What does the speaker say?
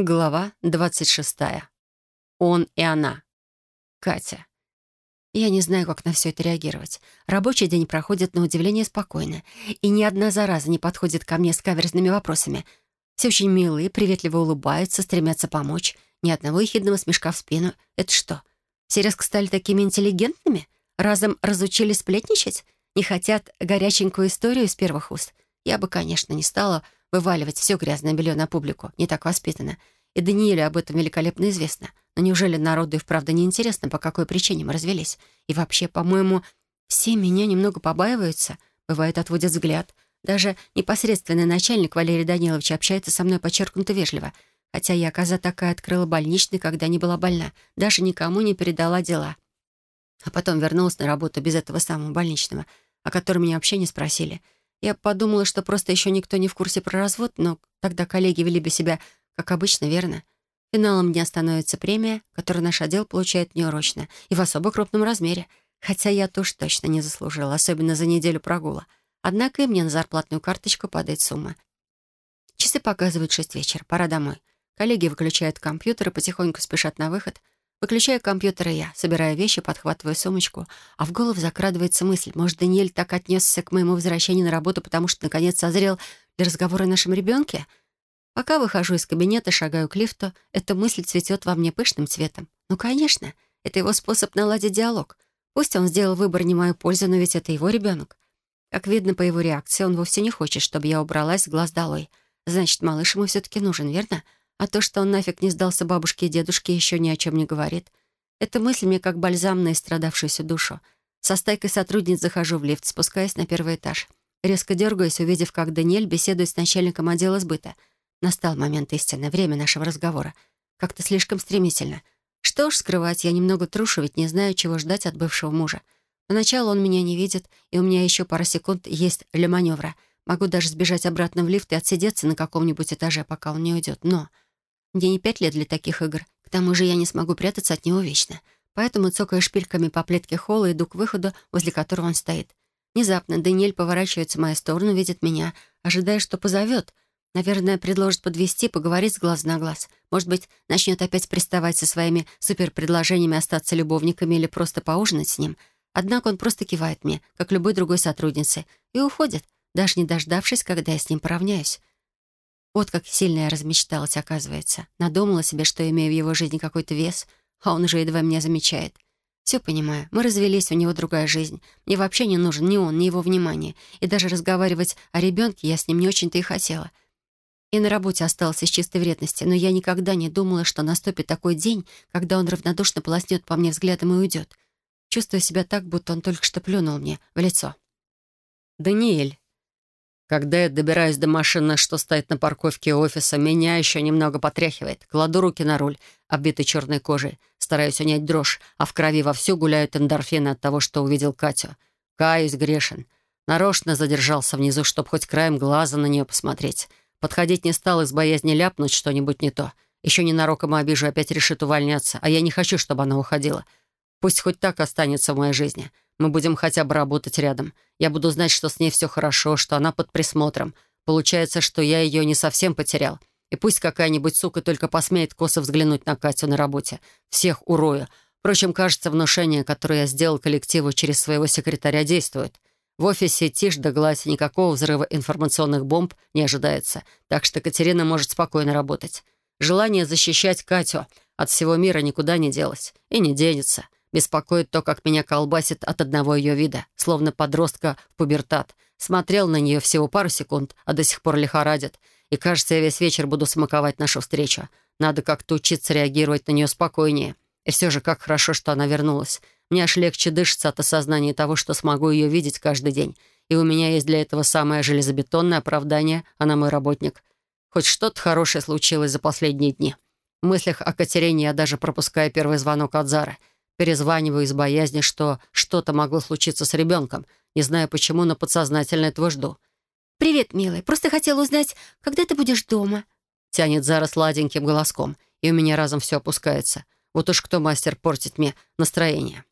Глава 26. Он и она. Катя. Я не знаю, как на все это реагировать. Рабочий день проходит на удивление спокойно, и ни одна зараза не подходит ко мне с каверзными вопросами. Все очень милые, приветливо улыбаются, стремятся помочь. Ни одного ехидного смешка в спину. Это что, все резко стали такими интеллигентными? Разом разучились сплетничать? Не хотят горяченькую историю из первых уст? Я бы, конечно, не стала вываливать все грязное белье на публику, не так воспитанно. И Даниэлю об этом великолепно известно. Но неужели народу и вправду не интересно, по какой причине мы развелись? И вообще, по-моему, все меня немного побаиваются, бывает, отводят взгляд. Даже непосредственный начальник Валерий Данилович общается со мной подчеркнуто вежливо. Хотя я, коза такая, открыла больничный, когда не была больна. Даже никому не передала дела. А потом вернулась на работу без этого самого больничного, о котором меня вообще не спросили — я подумала, что просто еще никто не в курсе про развод, но тогда коллеги вели бы себя, как обычно, верно? Финалом дня становится премия, которую наш отдел получает неурочно и в особо крупном размере. Хотя я тоже точно не заслужила, особенно за неделю прогула. Однако и мне на зарплатную карточку падает сумма. Часы показывают шесть вечера, пора домой. Коллеги выключают компьютер и потихоньку спешат на выход — Выключаю компьютер и я, собирая вещи, подхватываю сумочку, а в голову закрадывается мысль, может, Даниэль так отнесся к моему возвращению на работу, потому что, наконец, созрел для разговора о нашем ребенке? Пока выхожу из кабинета, шагаю к лифту, эта мысль цветет во мне пышным цветом. Ну, конечно, это его способ наладить диалог. Пусть он сделал выбор не мою пользу, но ведь это его ребенок. Как видно по его реакции, он вовсе не хочет, чтобы я убралась с глаз долой. Значит, малыш ему все-таки нужен, верно? — а то, что он нафиг не сдался бабушке и дедушке, еще ни о чем не говорит. Эта мысль мне как бальзам на истрадавшуюся душу. Со стайкой сотрудниц захожу в лифт, спускаясь на первый этаж. Резко дергаюсь, увидев, как Даниэль беседует с начальником отдела сбыта. Настал момент истины, время нашего разговора. Как-то слишком стремительно. Что уж скрывать, я немного трушу, ведь не знаю, чего ждать от бывшего мужа. Поначалу он меня не видит, и у меня еще пара секунд есть для маневра. Могу даже сбежать обратно в лифт и отсидеться на каком-нибудь этаже, пока он не уйдет. Но мне не пять лет для таких игр. К тому же я не смогу прятаться от него вечно. Поэтому, цокая шпильками по плитке холла, иду к выходу, возле которого он стоит. Внезапно Даниэль поворачивается в мою сторону, видит меня, ожидая, что позовет. Наверное, предложит подвести, поговорить с глаз на глаз. Может быть, начнет опять приставать со своими суперпредложениями остаться любовниками или просто поужинать с ним. Однако он просто кивает мне, как любой другой сотруднице, и уходит, даже не дождавшись, когда я с ним поравняюсь. Вот как сильно я размечталась, оказывается. Надумала себе, что имею в его жизни какой-то вес, а он уже едва меня замечает. Все понимаю. Мы развелись, у него другая жизнь. Мне вообще не нужен ни он, ни его внимание. И даже разговаривать о ребенке я с ним не очень-то и хотела. И на работе осталась из чистой вредности, но я никогда не думала, что наступит такой день, когда он равнодушно полоснет по мне взглядом и уйдет. Чувствую себя так, будто он только что плюнул мне в лицо. «Даниэль», когда я добираюсь до машины, что стоит на парковке офиса, меня еще немного потряхивает. Кладу руки на руль, оббитый черной кожей. Стараюсь унять дрожь, а в крови вовсю гуляют эндорфины от того, что увидел Катю. Каюсь грешен. Нарочно задержался внизу, чтобы хоть краем глаза на нее посмотреть. Подходить не стал из боязни ляпнуть что-нибудь не то. Еще ненароком обижу, опять решит увольняться, а я не хочу, чтобы она уходила. Пусть хоть так останется в моей жизни. Мы будем хотя бы работать рядом. Я буду знать, что с ней все хорошо, что она под присмотром. Получается, что я ее не совсем потерял. И пусть какая-нибудь сука только посмеет косо взглянуть на Катю на работе. Всех урою. Впрочем, кажется, внушение, которое я сделал коллективу через своего секретаря, действует. В офисе тишь да гладь, никакого взрыва информационных бомб не ожидается, так что Катерина может спокойно работать. Желание защищать Катю от всего мира никуда не делось и не денется. Беспокоит то, как меня колбасит от одного ее вида, словно подростка в пубертат. Смотрел на нее всего пару секунд, а до сих пор лихорадит. И, кажется, я весь вечер буду смаковать нашу встречу. Надо как-то учиться реагировать на нее спокойнее. И все же, как хорошо, что она вернулась. Мне аж легче дышится от осознания того, что смогу ее видеть каждый день. И у меня есть для этого самое железобетонное оправдание, она мой работник. Хоть что-то хорошее случилось за последние дни. В мыслях о Катерине я даже пропускаю первый звонок от Зары — Перезваниваю из боязни, что что-то могло случиться с ребенком. Не знаю почему, но подсознательно этого жду. «Привет, милый. Просто хотела узнать, когда ты будешь дома?» Тянет Зара сладеньким голоском, и у меня разом все опускается. Вот уж кто мастер портить мне настроение.